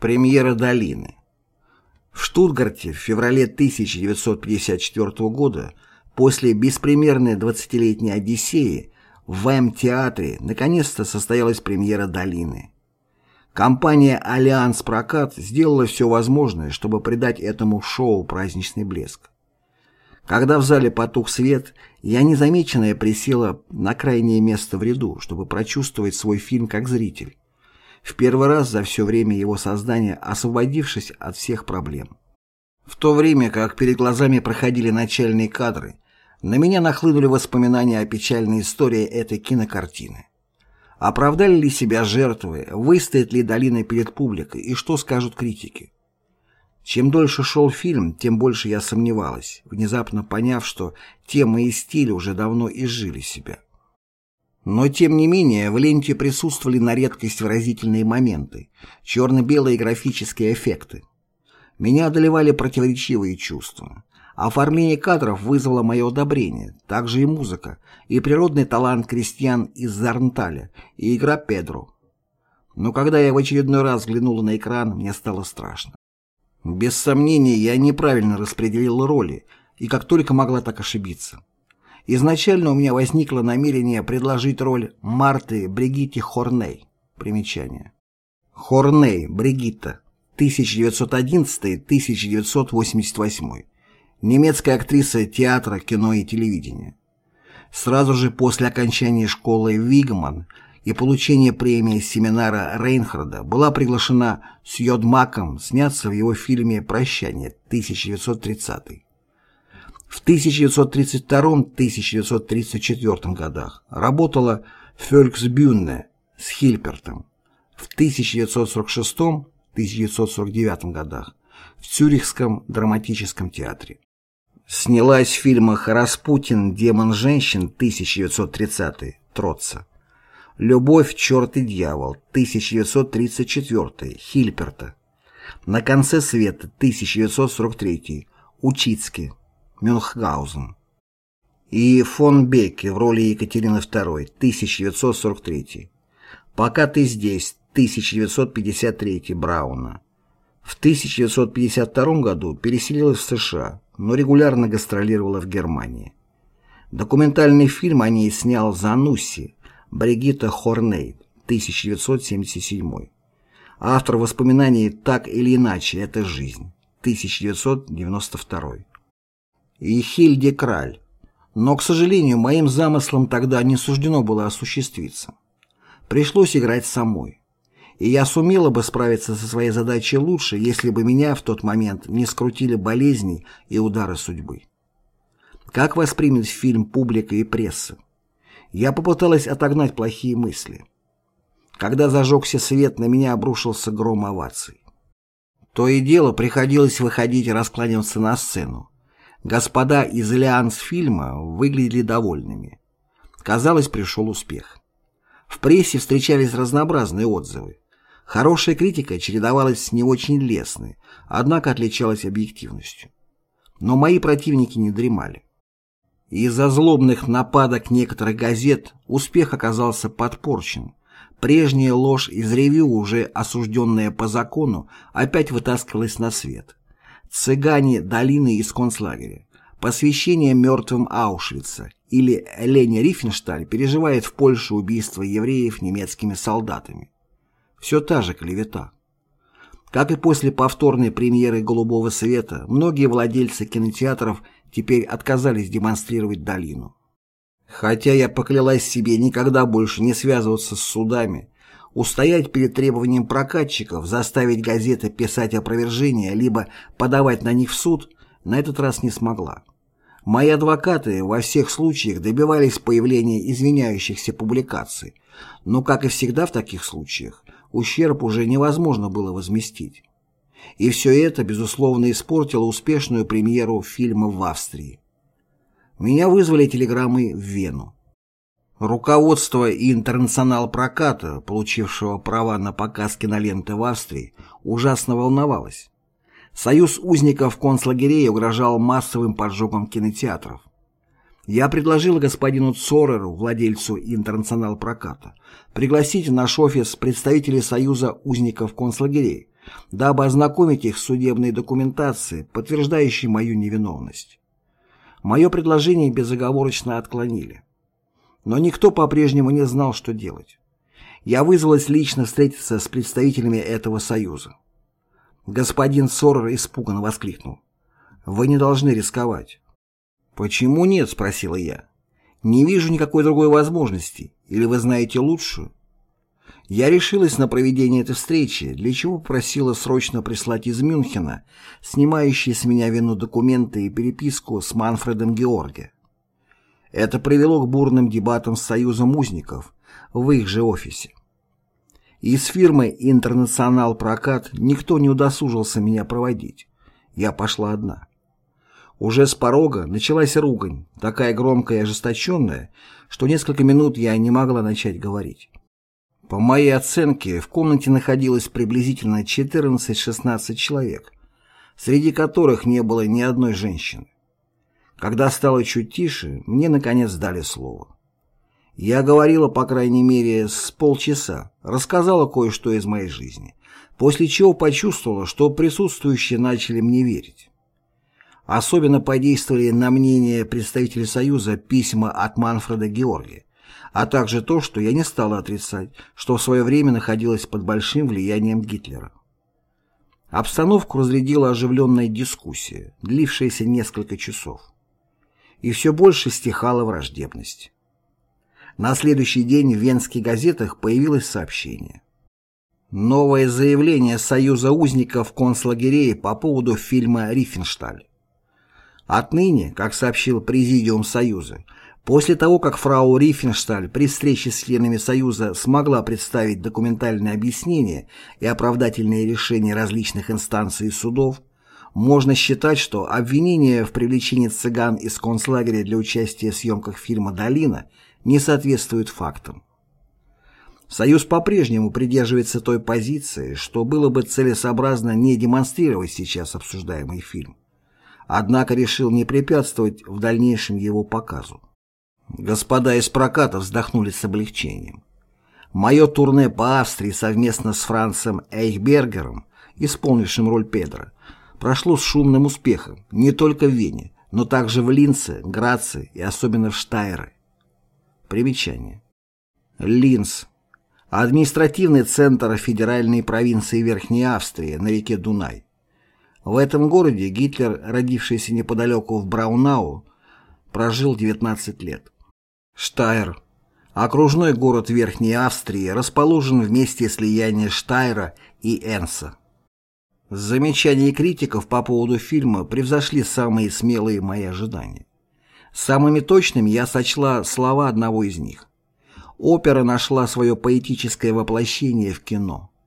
Премьера «Долины». В Штутгарте в феврале 1954 года, после беспримерной 20-летней «Одиссеи», в М-театре наконец-то состоялась премьера «Долины». Компания «Альянс Прокат» сделала все возможное, чтобы придать этому шоу праздничный блеск. Когда в зале потух свет, я незамеченная присела на крайнее место в ряду, чтобы прочувствовать свой фильм как зритель в первый раз за все время его создания освободившись от всех проблем. В то время, как перед глазами проходили начальные кадры, на меня нахлынули воспоминания о печальной истории этой кинокартины. Оправдали ли себя жертвы, выстоит ли долина перед публикой и что скажут критики? Чем дольше шел фильм, тем больше я сомневалась, внезапно поняв, что темы и стиль уже давно изжили себя. Но, тем не менее, в ленте присутствовали на редкость выразительные моменты, черно-белые графические эффекты. Меня одолевали противоречивые чувства. Оформление кадров вызвало мое одобрение, также и музыка, и природный талант крестьян из Зарнталя, и игра Педро. Но когда я в очередной раз взглянула на экран, мне стало страшно. Без сомнения, я неправильно распределила роли, и как только могла так ошибиться. Изначально у меня возникло намерение предложить роль Марты Бригитте Хорней. Примечание. Хорней, Бригитта, 1911-1988. Немецкая актриса театра, кино и телевидения. Сразу же после окончания школы Вигман и получения премии семинара Рейнхарда была приглашена с Йодмаком сняться в его фильме «Прощание» 1930 в 1932-1934 годах работала Фольксбюнне с Хильпертом. В 1946-1949 годах в Цюрихском драматическом театре. Снялась в фильмах «Распутин. Демон женщин» 1930 Троца. «Любовь, черт и дьявол» 1934 Хильперта. «На конце света» 1943 Учицкий Мюнхгаузен. И фон Бекке в роли Екатерины II, 1943. «Пока ты здесь», 1953 Брауна. В 1952 году переселилась в США, но регулярно гастролировала в Германии. Документальный фильм о ней снял Занусси, Бригитта Хорнейд, 1977. Автор воспоминаний «Так или иначе, это жизнь», 1992 и Хильде Краль. Но, к сожалению, моим замыслам тогда не суждено было осуществиться. Пришлось играть самой. И я сумела бы справиться со своей задачей лучше, если бы меня в тот момент не скрутили болезни и удары судьбы. Как воспримет фильм публика и пресса? Я попыталась отогнать плохие мысли. Когда зажегся свет, на меня обрушился гром оваций. То и дело приходилось выходить и раскланиваться на сцену. Господа из Альянс-фильма выглядели довольными. Казалось, пришел успех. В прессе встречались разнообразные отзывы. Хорошая критика чередовалась с не очень лестной, однако отличалась объективностью. Но мои противники не дремали. Из-за злобных нападок некоторых газет успех оказался подпорчен. Прежняя ложь из ревью, уже осужденная по закону, опять вытаскивалась на свет. «Цыгане долины из концлагеря», посвящение мертвым Аушвица или Леня Рифеншталь переживает в Польше убийство евреев немецкими солдатами. Все та же клевета. Как и после повторной премьеры «Голубого света», многие владельцы кинотеатров теперь отказались демонстрировать долину. Хотя я поклялась себе никогда больше не связываться с судами, Устоять перед требованием прокатчиков, заставить газеты писать опровержения, либо подавать на них в суд, на этот раз не смогла. Мои адвокаты во всех случаях добивались появления извиняющихся публикаций, но, как и всегда в таких случаях, ущерб уже невозможно было возместить. И все это, безусловно, испортило успешную премьеру фильма в Австрии. Меня вызвали телеграммой в Вену. Руководство интернационал проката, получившего права на показ киноленты в Австрии, ужасно волновалось. Союз узников концлагерей угрожал массовым поджогом кинотеатров. Я предложил господину Цореру, владельцу интернационал проката, пригласить в наш офис представителей Союза узников концлагерей, дабы ознакомить их с судебной документацией, подтверждающей мою невиновность. Мое предложение безоговорочно отклонили. Но никто по-прежнему не знал, что делать. Я вызвалась лично встретиться с представителями этого союза. Господин Сорер испуганно воскликнул. «Вы не должны рисковать». «Почему нет?» – спросила я. «Не вижу никакой другой возможности. Или вы знаете лучшую?» Я решилась на проведение этой встречи, для чего попросила срочно прислать из Мюнхена снимающие с меня вину документы и переписку с Манфредом Георге. Это привело к бурным дебатам с Союзом узников в их же офисе. Из фирмы «Интернационал Прокат» никто не удосужился меня проводить. Я пошла одна. Уже с порога началась ругань, такая громкая и ожесточенная, что несколько минут я не могла начать говорить. По моей оценке, в комнате находилось приблизительно 14-16 человек, среди которых не было ни одной женщины. Когда стало чуть тише, мне наконец дали слово. Я говорила, по крайней мере, с полчаса, рассказала кое-что из моей жизни, после чего почувствовала, что присутствующие начали мне верить. Особенно подействовали на мнение представителей Союза письма от Манфреда Георгия, а также то, что я не стала отрицать, что в свое время находилась под большим влиянием Гитлера. Обстановку разрядила оживленная дискуссия, длившаяся несколько часов. И все больше стихала враждебность. На следующий день в венских газетах появилось сообщение. Новое заявление Союза узников концлагерей по поводу фильма «Рифеншталь». Отныне, как сообщил Президиум Союза, после того, как фрау Рифеншталь при встрече с членами Союза смогла представить документальное объяснение и оправдательные решения различных инстанций и судов, можно считать, что обвинение в привлечении цыган из концлагеря для участия в съемках фильма «Долина» не соответствует фактам. Союз по-прежнему придерживается той позиции, что было бы целесообразно не демонстрировать сейчас обсуждаемый фильм. Однако решил не препятствовать в дальнейшем его показу. Господа из проката вздохнули с облегчением. Мое турне по Австрии совместно с Францем Эйхбергером, исполнившим роль Педро, прошло с шумным успехом не только в Вене, но также в Линце, Граце и особенно в Штайре. Примечание. Линц. Административный центр федеральной провинции Верхней Австрии на реке Дунай. В этом городе Гитлер, родившийся неподалеку в Браунау, прожил 19 лет. Штайр. Окружной город Верхней Австрии расположен в месте слияния Штайра и Энса. Замечания критиков по поводу фильма превзошли самые смелые мои ожидания. Самыми точными я сочла слова одного из них. Опера нашла свое поэтическое воплощение в кино.